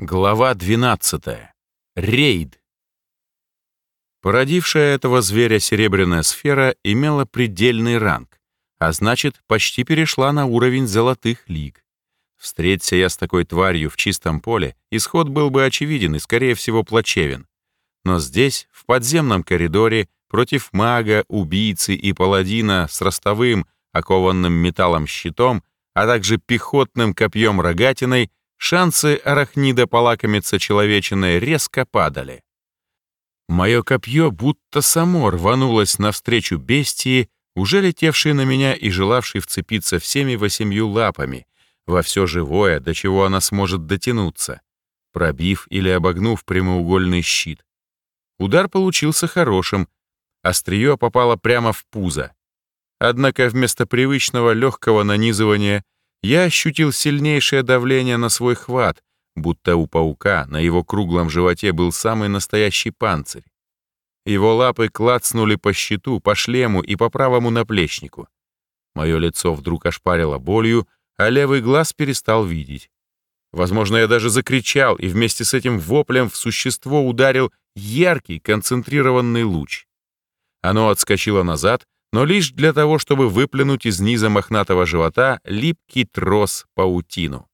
Глава 12. Рейд. Породившая этого зверя серебряная сфера имела предельный ранг, а значит, почти перешла на уровень золотых лиг. Встреться я с такой тварью в чистом поле, исход был бы очевиден и, скорее всего, плачевен. Но здесь, в подземном коридоре, против мага, убийцы и паладина с ростовым, окованным металлом щитом, а также пехотным копьем рогатиной, шансы арахнида полакомиться человечиной резко падали. Мое копье будто само рванулось навстречу бестии, уже летевшей на меня и желавшей вцепиться всеми восемью лапами во все живое, до чего она сможет дотянуться, пробив или обогнув прямоугольный щит. Удар получился хорошим, острие попало прямо в пузо. Однако вместо привычного легкого нанизывания — я ощутил сильнейшее давление на свой хват, будто у паука на его круглом животе был самый настоящий панцирь. Его лапы клацнули по щиту, по шлему и по правому наплечнику. Мое лицо вдруг ошпарило болью, а левый глаз перестал видеть. Возможно, я даже закричал, и вместе с этим воплем в существо ударил яркий концентрированный луч. Оно отскочило назад, но лишь для того, чтобы выплюнуть из низа мохнатого живота липкий трос паутину.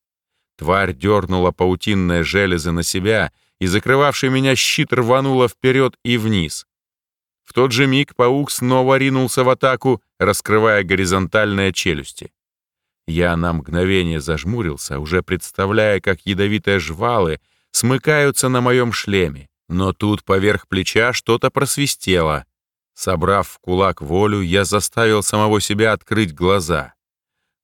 Тварь дернула паутинные железы на себя, и закрывавший меня щит рвануло вперед и вниз. В тот же миг паук снова ринулся в атаку, раскрывая горизонтальные челюсти. Я на мгновение зажмурился, уже представляя, как ядовитые жвалы смыкаются на моем шлеме, но тут поверх плеча что-то просвистело — Собрав в кулак волю, я заставил самого себя открыть глаза.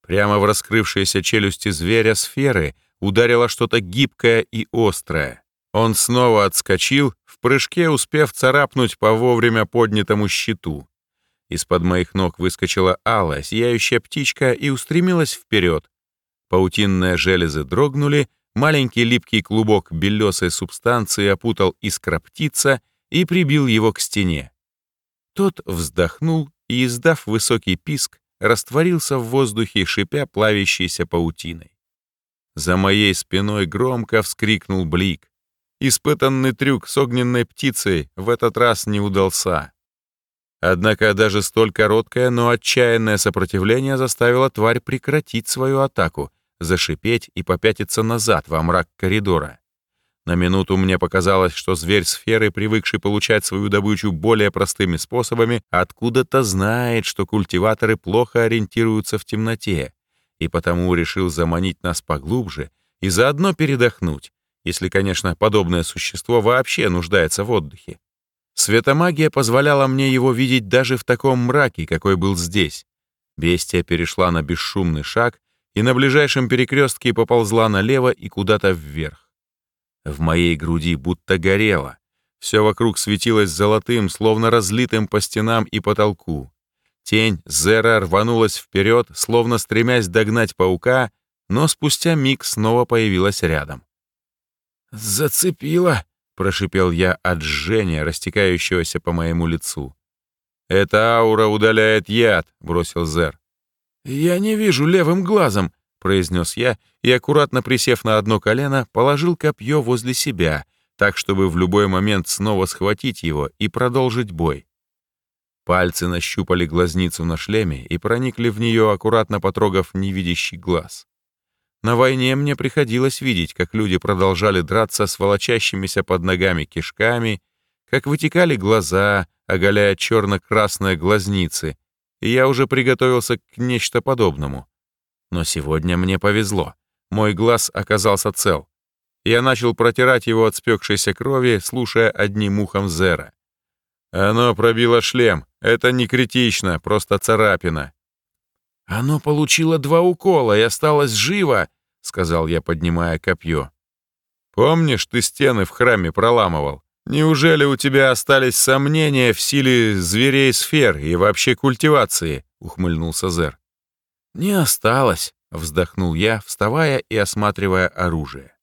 Прямо в раскрывшиеся челюсти зверя сферы ударило что-то гибкое и острое. Он снова отскочил, в прыжке успев царапнуть по вовремя поднятому щиту. Из-под моих ног выскочила алая, сияющая птичка и устремилась вперед. Паутинные железы дрогнули, маленький липкий клубок белесой субстанции опутал искра птица и прибил его к стене. Тот вздохнул и, издав высокий писк, растворился в воздухе, шипя плавящейся паутиной. За моей спиной громко вскрикнул Блик. Испытанный трюк с огненной птицей в этот раз не удался. Однако даже столь короткое, но отчаянное сопротивление заставило тварь прекратить свою атаку, зашипеть и попятиться назад во мрак коридора. На минуту мне показалось, что зверь сферы, привыкший получать свою добычу более простыми способами, откуда-то знает, что культиваторы плохо ориентируются в темноте, и потому решил заманить нас поглубже и заодно передохнуть, если, конечно, подобное существо вообще нуждается в отдыхе. Светомагия позволяла мне его видеть даже в таком мраке, какой был здесь. Бестия перешла на бесшумный шаг и на ближайшем перекрестке поползла налево и куда-то вверх. В моей груди будто горело. Все вокруг светилось золотым, словно разлитым по стенам и потолку. Тень Зера рванулась вперед, словно стремясь догнать паука, но спустя миг снова появилась рядом. «Зацепила!» — прошипел я от жжения, растекающегося по моему лицу. «Эта аура удаляет яд», — бросил Зер. «Я не вижу левым глазом», произнес я и, аккуратно присев на одно колено, положил копье возле себя, так, чтобы в любой момент снова схватить его и продолжить бой. Пальцы нащупали глазницу на шлеме и проникли в нее, аккуратно потрогав невидящий глаз. На войне мне приходилось видеть, как люди продолжали драться с волочащимися под ногами кишками, как вытекали глаза, оголяя черно-красные глазницы, и я уже приготовился к нечто подобному. Но сегодня мне повезло. Мой глаз оказался цел. Я начал протирать его от спекшейся крови, слушая одним ухом Зера. «Оно пробило шлем. Это не критично, просто царапина». «Оно получило два укола и осталось живо», — сказал я, поднимая копье. «Помнишь, ты стены в храме проламывал? Неужели у тебя остались сомнения в силе зверей сфер и вообще культивации?» — ухмыльнулся Зер. «Не осталось», — вздохнул я, вставая и осматривая оружие.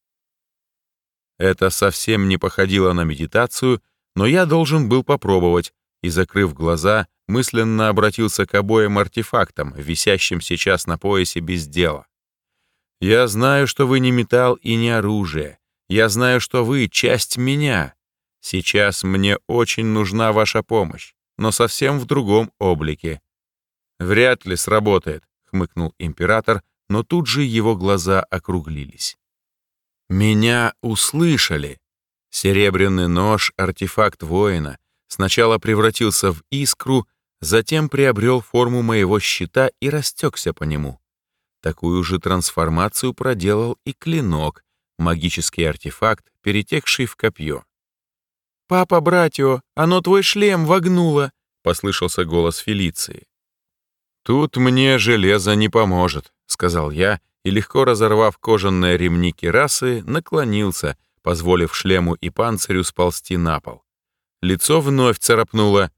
Это совсем не походило на медитацию, но я должен был попробовать, и, закрыв глаза, мысленно обратился к обоим артефактам, висящим сейчас на поясе без дела. «Я знаю, что вы не металл и не оружие. Я знаю, что вы — часть меня. Сейчас мне очень нужна ваша помощь, но совсем в другом облике». «Вряд ли сработает», — хмыкнул император, но тут же его глаза округлились. «Меня услышали. Серебряный нож, артефакт воина, сначала превратился в искру, затем приобрел форму моего щита и растекся по нему. Такую же трансформацию проделал и клинок, магический артефакт, перетекший в копье. «Папа, братьё, оно твой шлем вогнуло!» — послышался голос Фелиции. «Тут мне железо не поможет», — сказал я, и, легко разорвав кожаные ремни керасы, наклонился, позволив шлему и панцирю сползти на пол. Лицо вновь царапнуло.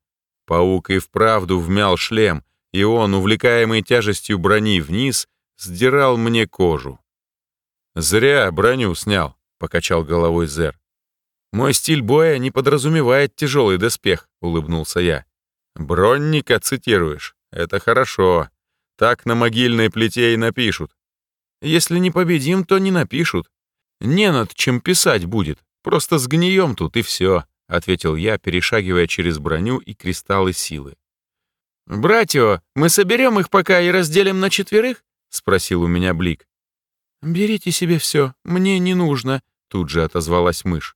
Паук и вправду вмял шлем, и он, увлекаемый тяжестью брони вниз, сдирал мне кожу. «Зря броню снял», — покачал головой Зер. «Мой стиль боя не подразумевает тяжелый доспех», — улыбнулся я. «Бронника цитируешь. Это хорошо. Так на могильной плите и напишут. Если не победим, то не напишут. Не над чем писать будет. Просто сгнием тут и все», — ответил я, перешагивая через броню и кристаллы силы. «Братья, мы соберем их пока и разделим на четверых?» — спросил у меня Блик. «Берите себе все, мне не нужно», — тут же отозвалась мышь.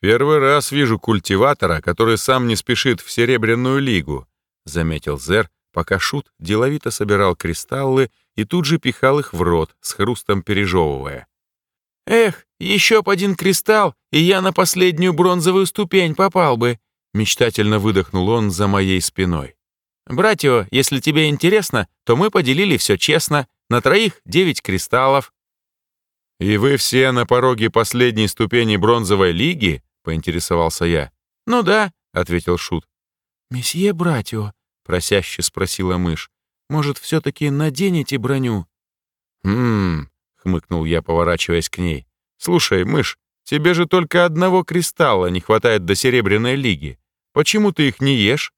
«Первый раз вижу культиватора, который сам не спешит в Серебряную Лигу», — заметил Зер, пока Шут деловито собирал кристаллы и тут же пихал их в рот, с хрустом пережевывая. «Эх, еще б один кристалл, и я на последнюю бронзовую ступень попал бы», — мечтательно выдохнул он за моей спиной. «Братья, если тебе интересно, то мы поделили все честно, на троих девять кристаллов». «И вы все на пороге последней ступени бронзовой лиги?» поинтересовался я. «Ну да», — ответил Шут. «Месье Братио», — просяще спросила мышь, «может, все-таки наденете броню?» «Хм», — хмыкнул я, поворачиваясь к ней. «Слушай, мышь, тебе же только одного кристалла не хватает до Серебряной Лиги. Почему ты их не ешь?»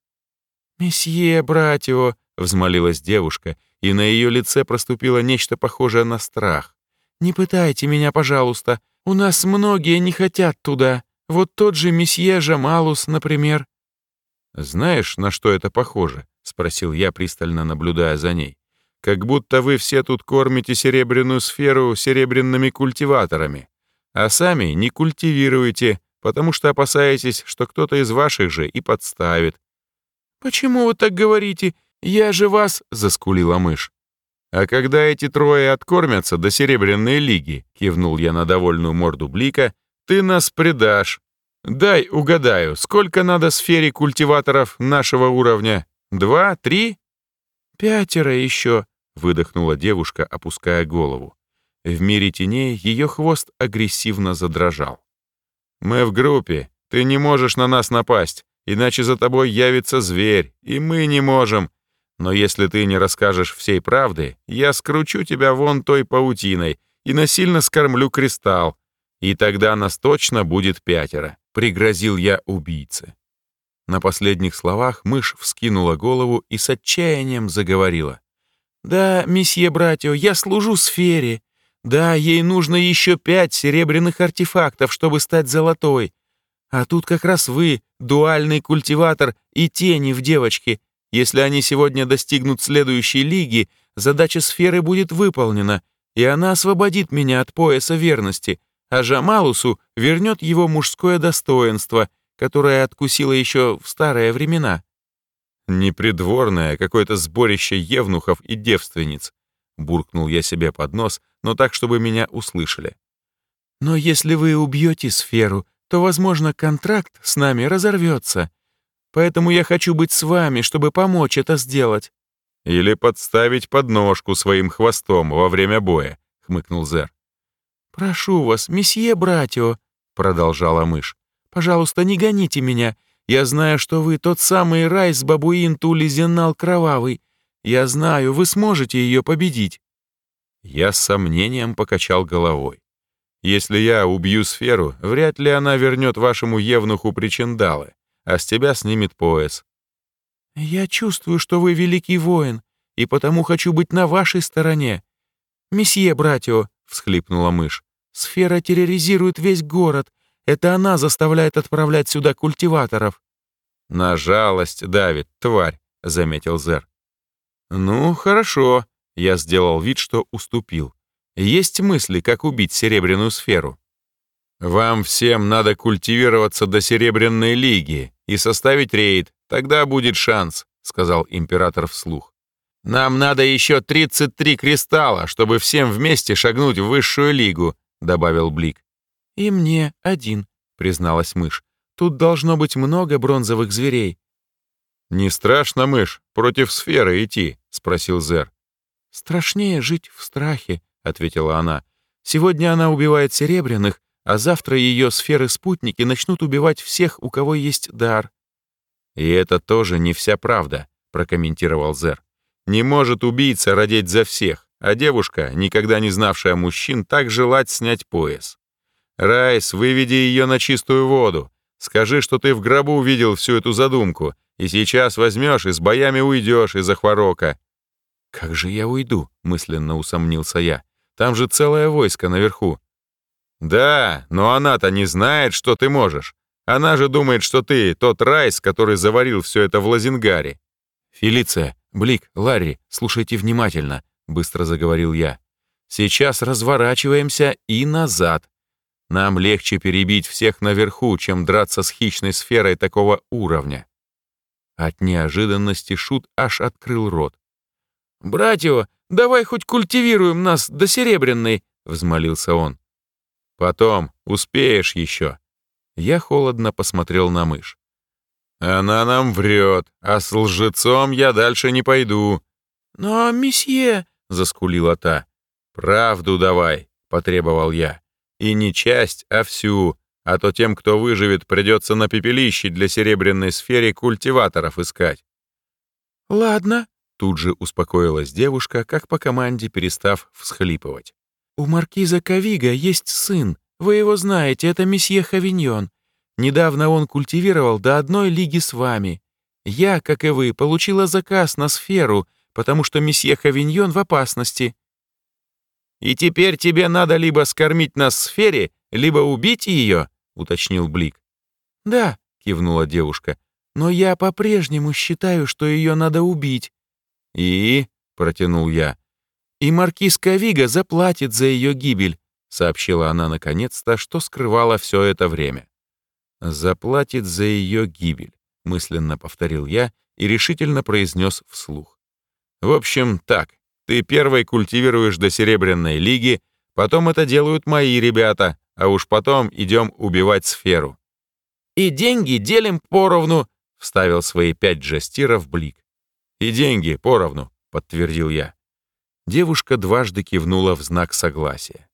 «Месье Братио», — взмолилась девушка, и на ее лице проступило нечто похожее на страх. «Не пытайте меня, пожалуйста. У нас многие не хотят туда». Вот тот же месье Жамалус, например». «Знаешь, на что это похоже?» — спросил я, пристально наблюдая за ней. «Как будто вы все тут кормите серебряную сферу серебряными культиваторами, а сами не культивируете, потому что опасаетесь, что кто-то из ваших же и подставит». «Почему вы так говорите? Я же вас...» — заскулила мышь. «А когда эти трое откормятся до Серебряной Лиги», — кивнул я на довольную морду Блика, ты нас предашь. Дай угадаю, сколько надо сфере культиваторов нашего уровня? Два? Три?» «Пятеро еще», — выдохнула девушка, опуская голову. В мире теней ее хвост агрессивно задрожал. «Мы в группе. Ты не можешь на нас напасть, иначе за тобой явится зверь, и мы не можем. Но если ты не расскажешь всей правды, я скручу тебя вон той паутиной и насильно скормлю кристалл, и тогда нас точно будет пятеро», — пригрозил я убийце. На последних словах мышь вскинула голову и с отчаянием заговорила. «Да, месье братья, я служу сфере. Да, ей нужно еще пять серебряных артефактов, чтобы стать золотой. А тут как раз вы, дуальный культиватор и тени в девочке. Если они сегодня достигнут следующей лиги, задача сферы будет выполнена, и она освободит меня от пояса верности, а Жамалусу вернет его мужское достоинство, которое откусило еще в старые времена. «Непридворное, какое-то сборище евнухов и девственниц», буркнул я себе под нос, но так, чтобы меня услышали. «Но если вы убьете сферу, то, возможно, контракт с нами разорвется. Поэтому я хочу быть с вами, чтобы помочь это сделать». «Или подставить подножку своим хвостом во время боя», — хмыкнул Зер. «Прошу вас, месье Братио», — продолжала мышь, «пожалуйста, не гоните меня. Я знаю, что вы тот самый рай с бабуин Тулизенал Кровавый. Я знаю, вы сможете ее победить». Я с сомнением покачал головой. «Если я убью сферу, вряд ли она вернет вашему евнуху причиндалы, а с тебя снимет пояс». «Я чувствую, что вы великий воин, и потому хочу быть на вашей стороне. Месье Братио, всхлипнула мышь. Сфера терроризирует весь город. Это она заставляет отправлять сюда культиваторов». «На жалость давит, тварь», — заметил Зер. «Ну, хорошо», — я сделал вид, что уступил. «Есть мысли, как убить серебряную сферу?» «Вам всем надо культивироваться до Серебряной Лиги и составить рейд, тогда будет шанс», — сказал император вслух. «Нам надо еще 33 кристалла, чтобы всем вместе шагнуть в высшую лигу», — добавил Блик. «И мне один», — призналась мышь. «Тут должно быть много бронзовых зверей». «Не страшно, мышь, против сферы идти?» — спросил Зер. «Страшнее жить в страхе», — ответила она. «Сегодня она убивает серебряных, а завтра ее сферы-спутники начнут убивать всех, у кого есть дар». «И это тоже не вся правда», — прокомментировал Зер. «Не может убийца родить за всех, а девушка, никогда не знавшая мужчин, так желать снять пояс. Райс, выведи ее на чистую воду. Скажи, что ты в гробу увидел всю эту задумку, и сейчас возьмешь и с боями уйдешь из Ахварока». «Как же я уйду?» — мысленно усомнился я. «Там же целое войско наверху». «Да, но она-то не знает, что ты можешь. Она же думает, что ты тот Райс, который заварил все это в Лазингаре». «Фелиция, Блик, Ларри, слушайте внимательно», — быстро заговорил я. «Сейчас разворачиваемся и назад. Нам легче перебить всех наверху, чем драться с хищной сферой такого уровня». От неожиданности Шут аж открыл рот. «Братья, давай хоть культивируем нас до Серебряной», — взмолился он. «Потом, успеешь еще», я холодно посмотрел на мышь. «Она нам врет, а с лжецом я дальше не пойду». «Но, месье...» — заскулила та. «Правду давай», — потребовал я. «И не часть, а всю, а то тем, кто выживет, придется на пепелище для серебряной сферы культиваторов искать». «Ладно», — тут же успокоилась девушка, как по команде перестав всхлипывать. «У маркиза Кавига есть сын, вы его знаете, это месье Хавиньон. Недавно он культивировал до одной лиги с вами. Я, как и вы, получила заказ на сферу, потому что месье Хавиньон в опасности. «И теперь тебе надо либо скормить нас сфере, либо убить ее», — уточнил Блик. «Да», — кивнула девушка, «но я по-прежнему считаю, что ее надо убить». «И?» — протянул я. «И маркиз Кавига заплатит за ее гибель сообщила она наконец-то, что скрывала все это время. «Заплатит за ее гибель», — мысленно повторил я и решительно произнес вслух. «В общем, так, ты первой культивируешь до Серебряной Лиги, потом это делают мои ребята, а уж потом идем убивать сферу». «И деньги делим поровну», — вставил свои пять джастиров Блик. «И деньги поровну», — подтвердил я. Девушка дважды кивнула в знак согласия.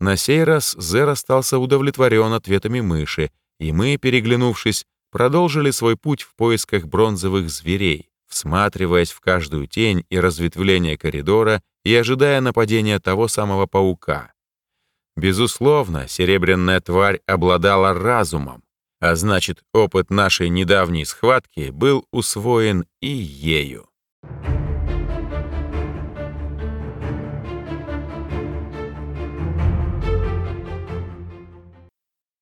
На сей раз Зер остался удовлетворен ответами мыши, и мы, переглянувшись, продолжили свой путь в поисках бронзовых зверей, всматриваясь в каждую тень и разветвление коридора и ожидая нападения того самого паука. Безусловно, серебряная тварь обладала разумом, а значит, опыт нашей недавней схватки был усвоен и ею.